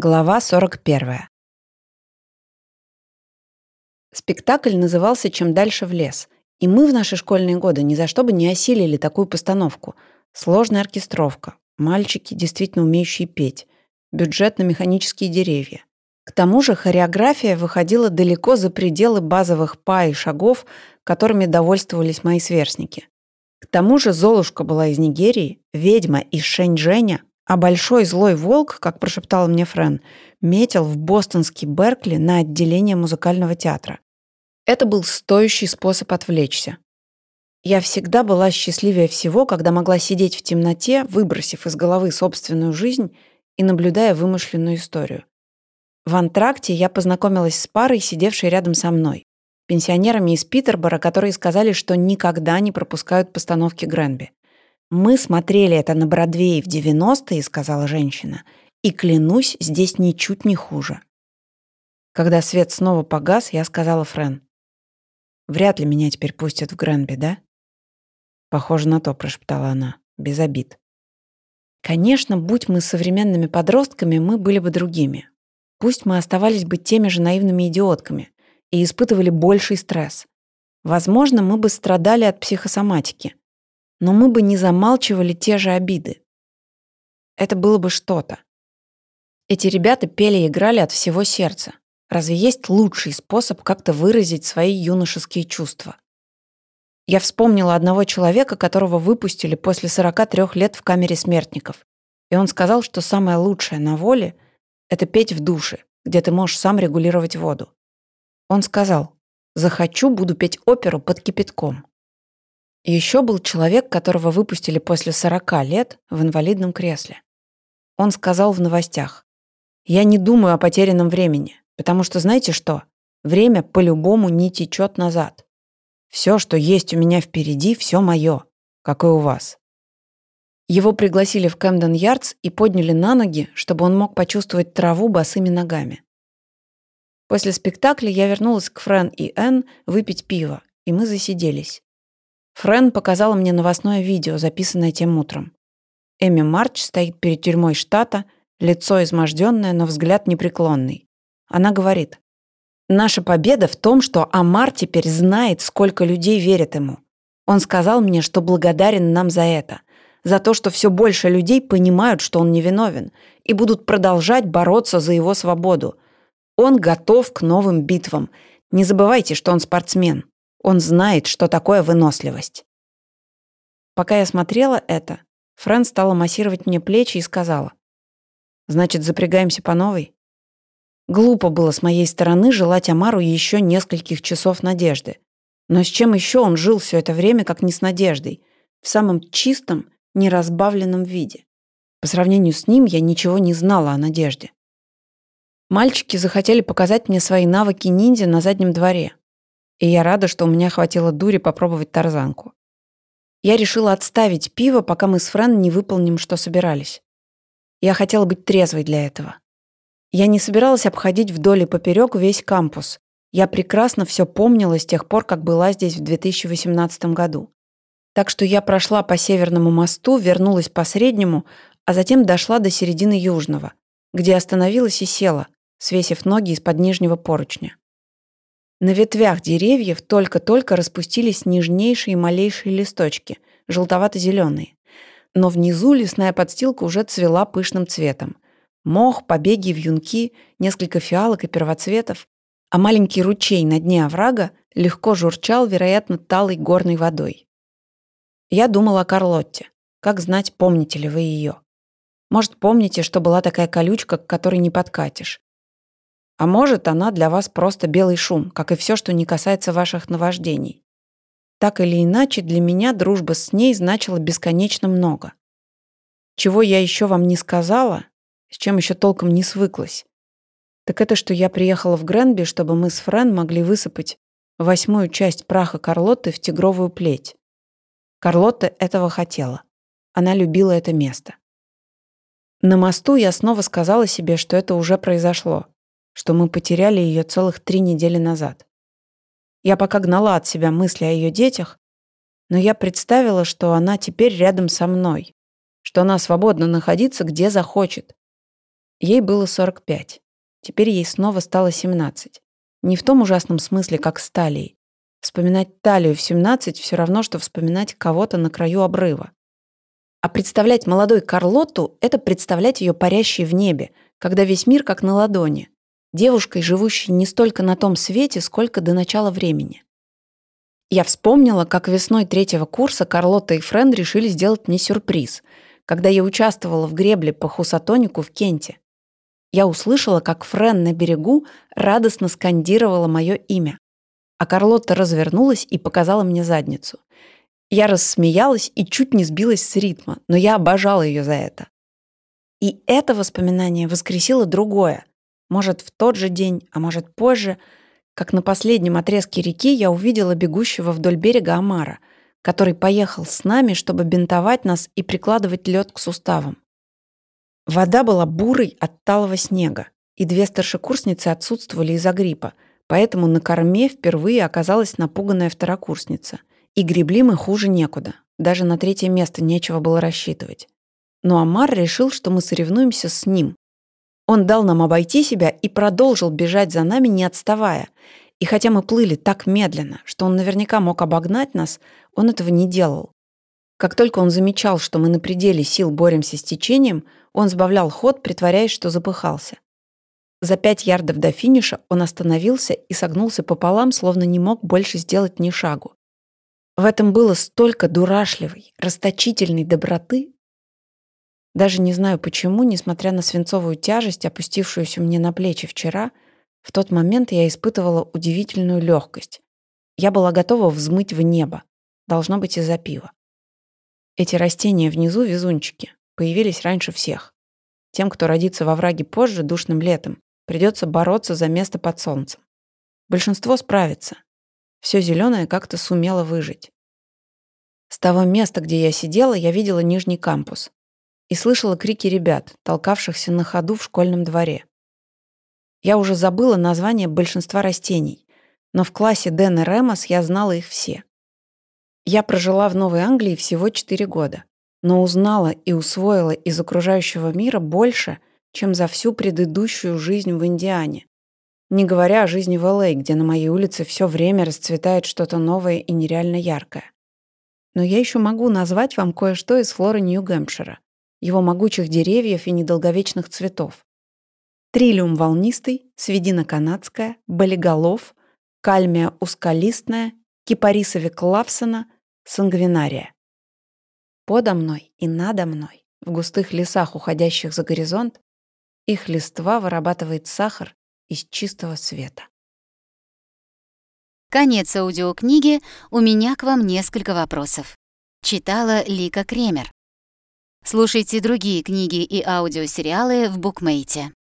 Глава 41. Спектакль назывался «Чем дальше в лес», и мы в наши школьные годы ни за что бы не осилили такую постановку. Сложная оркестровка, мальчики, действительно умеющие петь, бюджет на механические деревья. К тому же хореография выходила далеко за пределы базовых па и шагов, которыми довольствовались мои сверстники. К тому же Золушка была из Нигерии, ведьма из Шэньчжэня, а большой злой волк, как прошептал мне Френ, метил в бостонский Беркли на отделение музыкального театра. Это был стоящий способ отвлечься. Я всегда была счастливее всего, когда могла сидеть в темноте, выбросив из головы собственную жизнь и наблюдая вымышленную историю. В антракте я познакомилась с парой, сидевшей рядом со мной, пенсионерами из Питербора, которые сказали, что никогда не пропускают постановки Гренби. «Мы смотрели это на Бродвее в 90-е», — сказала женщина, «и, клянусь, здесь ничуть не хуже». Когда свет снова погас, я сказала Френ, «Вряд ли меня теперь пустят в Гренби, да?» «Похоже на то», — прошептала она, без обид. Конечно, будь мы современными подростками, мы были бы другими. Пусть мы оставались бы теми же наивными идиотками и испытывали больший стресс. Возможно, мы бы страдали от психосоматики но мы бы не замалчивали те же обиды. Это было бы что-то. Эти ребята пели и играли от всего сердца. Разве есть лучший способ как-то выразить свои юношеские чувства? Я вспомнила одного человека, которого выпустили после 43 лет в камере смертников. И он сказал, что самое лучшее на воле — это петь в душе, где ты можешь сам регулировать воду. Он сказал, «Захочу, буду петь оперу под кипятком». Еще был человек, которого выпустили после 40 лет в инвалидном кресле. Он сказал в новостях, «Я не думаю о потерянном времени, потому что знаете что? Время по-любому не течет назад. Все, что есть у меня впереди, все мое, как и у вас». Его пригласили в Кэмден Ярдс и подняли на ноги, чтобы он мог почувствовать траву босыми ногами. После спектакля я вернулась к Френ и Энн выпить пиво, и мы засиделись. Френ показала мне новостное видео, записанное тем утром. Эми Марч стоит перед тюрьмой штата, лицо изможденное, но взгляд непреклонный. Она говорит, «Наша победа в том, что Амар теперь знает, сколько людей верят ему. Он сказал мне, что благодарен нам за это, за то, что все больше людей понимают, что он невиновен, и будут продолжать бороться за его свободу. Он готов к новым битвам. Не забывайте, что он спортсмен. Он знает, что такое выносливость. Пока я смотрела это, Фрэн стала массировать мне плечи и сказала. «Значит, запрягаемся по новой?» Глупо было с моей стороны желать Амару еще нескольких часов надежды. Но с чем еще он жил все это время, как не с надеждой, в самом чистом, неразбавленном виде? По сравнению с ним я ничего не знала о надежде. Мальчики захотели показать мне свои навыки ниндзя на заднем дворе и я рада, что у меня хватило дури попробовать тарзанку. Я решила отставить пиво, пока мы с Френ не выполним, что собирались. Я хотела быть трезвой для этого. Я не собиралась обходить вдоль и поперек весь кампус. Я прекрасно все помнила с тех пор, как была здесь в 2018 году. Так что я прошла по Северному мосту, вернулась по Среднему, а затем дошла до середины Южного, где остановилась и села, свесив ноги из-под нижнего поручня. На ветвях деревьев только-только распустились нежнейшие малейшие листочки, желтовато-зеленые. Но внизу лесная подстилка уже цвела пышным цветом. Мох, побеги, вьюнки, несколько фиалок и первоцветов, а маленький ручей на дне оврага легко журчал, вероятно, талой горной водой. Я думала о Карлотте. Как знать, помните ли вы ее? Может, помните, что была такая колючка, к которой не подкатишь? А может, она для вас просто белый шум, как и все, что не касается ваших наваждений. Так или иначе, для меня дружба с ней значила бесконечно много. Чего я еще вам не сказала, с чем еще толком не свыклась, так это, что я приехала в Гренби, чтобы мы с Френ могли высыпать восьмую часть праха Карлотты в тигровую плеть. Карлотта этого хотела. Она любила это место. На мосту я снова сказала себе, что это уже произошло что мы потеряли ее целых три недели назад. Я пока гнала от себя мысли о ее детях, но я представила, что она теперь рядом со мной, что она свободна находиться где захочет. Ей было 45. Теперь ей снова стало 17. Не в том ужасном смысле, как с талией. Вспоминать талию в 17 все равно, что вспоминать кого-то на краю обрыва. А представлять молодой Карлотту — это представлять ее парящей в небе, когда весь мир как на ладони. Девушкой, живущей не столько на том свете, сколько до начала времени. Я вспомнила, как весной третьего курса Карлотта и Френд решили сделать мне сюрприз, когда я участвовала в гребле по хусатонику в Кенте. Я услышала, как Френ на берегу радостно скандировала мое имя. А Карлотта развернулась и показала мне задницу. Я рассмеялась и чуть не сбилась с ритма, но я обожала ее за это. И это воспоминание воскресило другое. Может, в тот же день, а может, позже, как на последнем отрезке реки я увидела бегущего вдоль берега Амара, который поехал с нами, чтобы бинтовать нас и прикладывать лед к суставам. Вода была бурой от талого снега, и две старшекурсницы отсутствовали из-за гриппа, поэтому на корме впервые оказалась напуганная второкурсница. И гребли мы хуже некуда. Даже на третье место нечего было рассчитывать. Но Амар решил, что мы соревнуемся с ним. Он дал нам обойти себя и продолжил бежать за нами, не отставая. И хотя мы плыли так медленно, что он наверняка мог обогнать нас, он этого не делал. Как только он замечал, что мы на пределе сил боремся с течением, он сбавлял ход, притворяясь, что запыхался. За пять ярдов до финиша он остановился и согнулся пополам, словно не мог больше сделать ни шагу. В этом было столько дурашливой, расточительной доброты. Даже не знаю почему, несмотря на свинцовую тяжесть, опустившуюся мне на плечи вчера, в тот момент я испытывала удивительную легкость. Я была готова взмыть в небо. Должно быть из-за пива. Эти растения внизу, везунчики, появились раньше всех. Тем, кто родится во враге позже, душным летом, придется бороться за место под солнцем. Большинство справится, все зеленое как-то сумело выжить. С того места, где я сидела, я видела нижний кампус и слышала крики ребят, толкавшихся на ходу в школьном дворе. Я уже забыла название большинства растений, но в классе Дэн и Ремос я знала их все. Я прожила в Новой Англии всего 4 года, но узнала и усвоила из окружающего мира больше, чем за всю предыдущую жизнь в Индиане. Не говоря о жизни в Л.А., где на моей улице все время расцветает что-то новое и нереально яркое. Но я еще могу назвать вам кое-что из флоры Нью-Гэмпшира, его могучих деревьев и недолговечных цветов. Трилиум волнистый, сведина канадская, болиголов, кальмия ускалистная, кипарисовик лавсона, сангвинария. Подо мной и надо мной, в густых лесах, уходящих за горизонт, их листва вырабатывает сахар из чистого света. Конец аудиокниги «У меня к вам несколько вопросов». Читала Лика Кремер. Слушайте другие книги и аудиосериалы в букмейте.